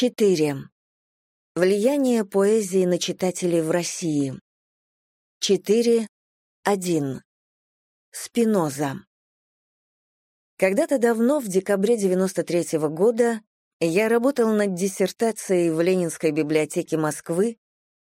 4. Влияние поэзии на читателей в России. 4. 1. Спиноза. Когда-то давно, в декабре 93 -го года, я работал над диссертацией в Ленинской библиотеке Москвы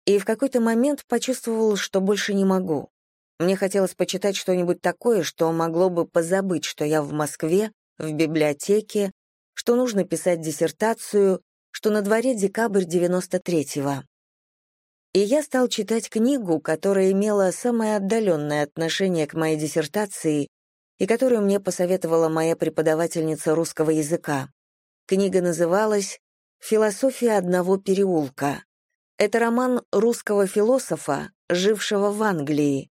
и в какой-то момент почувствовал, что больше не могу. Мне хотелось почитать что-нибудь такое, что могло бы позабыть, что я в Москве, в библиотеке, что нужно писать диссертацию, что на дворе декабрь 93-го. И я стал читать книгу, которая имела самое отдаленное отношение к моей диссертации и которую мне посоветовала моя преподавательница русского языка. Книга называлась «Философия одного переулка». Это роман русского философа, жившего в Англии.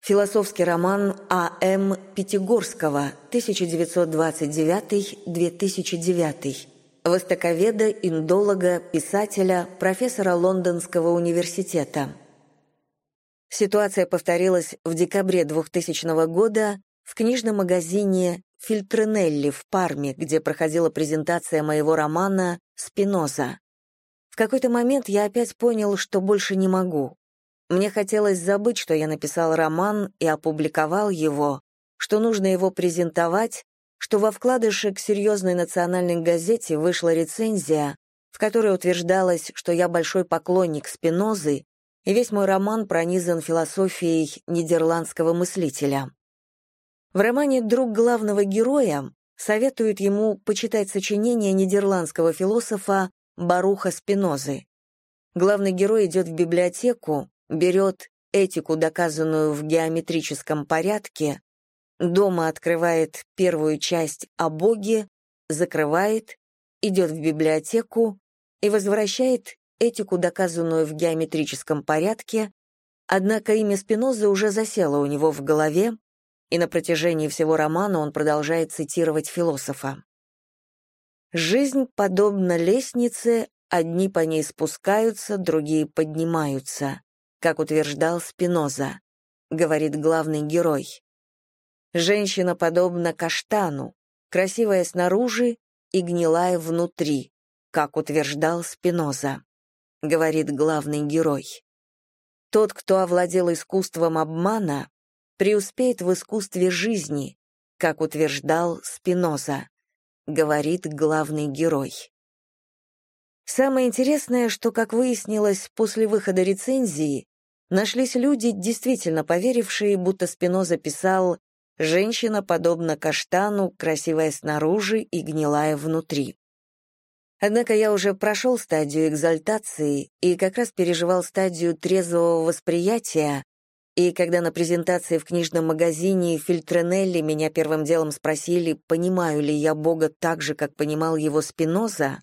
Философский роман А.М. Пятигорского, 1929-2009. Востоковеда, индолога, писателя, профессора Лондонского университета. Ситуация повторилась в декабре 2000 года в книжном магазине Фильтренелли в Парме, где проходила презентация моего романа «Спиноза». В какой-то момент я опять понял, что больше не могу. Мне хотелось забыть, что я написал роман и опубликовал его, что нужно его презентовать, что во вкладыше к серьезной национальной газете вышла рецензия, в которой утверждалось, что я большой поклонник Спинозы, и весь мой роман пронизан философией нидерландского мыслителя. В романе «Друг главного героя» советуют ему почитать сочинение нидерландского философа Баруха Спинозы. Главный герой идет в библиотеку, берет этику, доказанную в геометрическом порядке, дома открывает первую часть о Боге, закрывает, идет в библиотеку и возвращает этику, доказанную в геометрическом порядке, однако имя Спинозы уже засело у него в голове, и на протяжении всего романа он продолжает цитировать философа. «Жизнь подобна лестнице, одни по ней спускаются, другие поднимаются», как утверждал Спиноза, говорит главный герой. «Женщина подобна каштану, красивая снаружи и гнилая внутри», как утверждал Спиноза, говорит главный герой. Тот, кто овладел искусством обмана, преуспеет в искусстве жизни, как утверждал Спиноза, говорит главный герой. Самое интересное, что, как выяснилось после выхода рецензии, нашлись люди, действительно поверившие, будто Спиноза писал «Женщина подобна каштану, красивая снаружи и гнилая внутри». Однако я уже прошел стадию экзальтации и как раз переживал стадию трезвого восприятия, и когда на презентации в книжном магазине Фильтренелли меня первым делом спросили, понимаю ли я Бога так же, как понимал его Спиноза,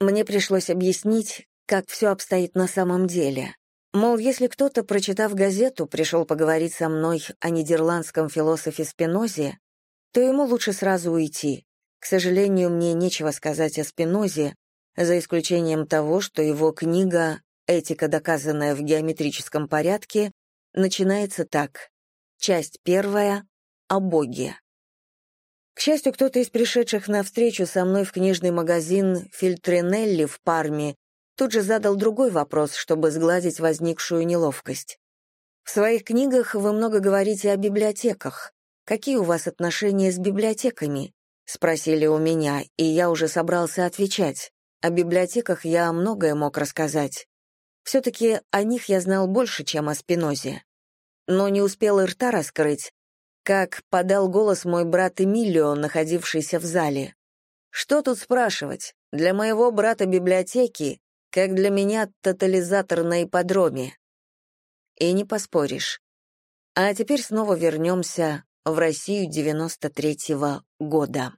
мне пришлось объяснить, как все обстоит на самом деле. Мол, если кто-то, прочитав газету, пришел поговорить со мной о нидерландском философе Спинозе, то ему лучше сразу уйти. К сожалению, мне нечего сказать о Спинозе, за исключением того, что его книга «Этика, доказанная в геометрическом порядке» начинается так. Часть первая — о Боге. К счастью, кто-то из пришедших на встречу со мной в книжный магазин Фильтренелли в Парме тут же задал другой вопрос, чтобы сгладить возникшую неловкость. В своих книгах вы много говорите о библиотеках. Какие у вас отношения с библиотеками? Спросили у меня, и я уже собрался отвечать. О библиотеках я многое мог рассказать. Все-таки о них я знал больше, чем о Спинозе. Но не успел и рта раскрыть, как подал голос мой брат Эмилио, находившийся в зале. Что тут спрашивать? Для моего брата библиотеки, как для меня тотализатор на ипподроме. И не поспоришь. А теперь снова вернемся в Россию 93-го года.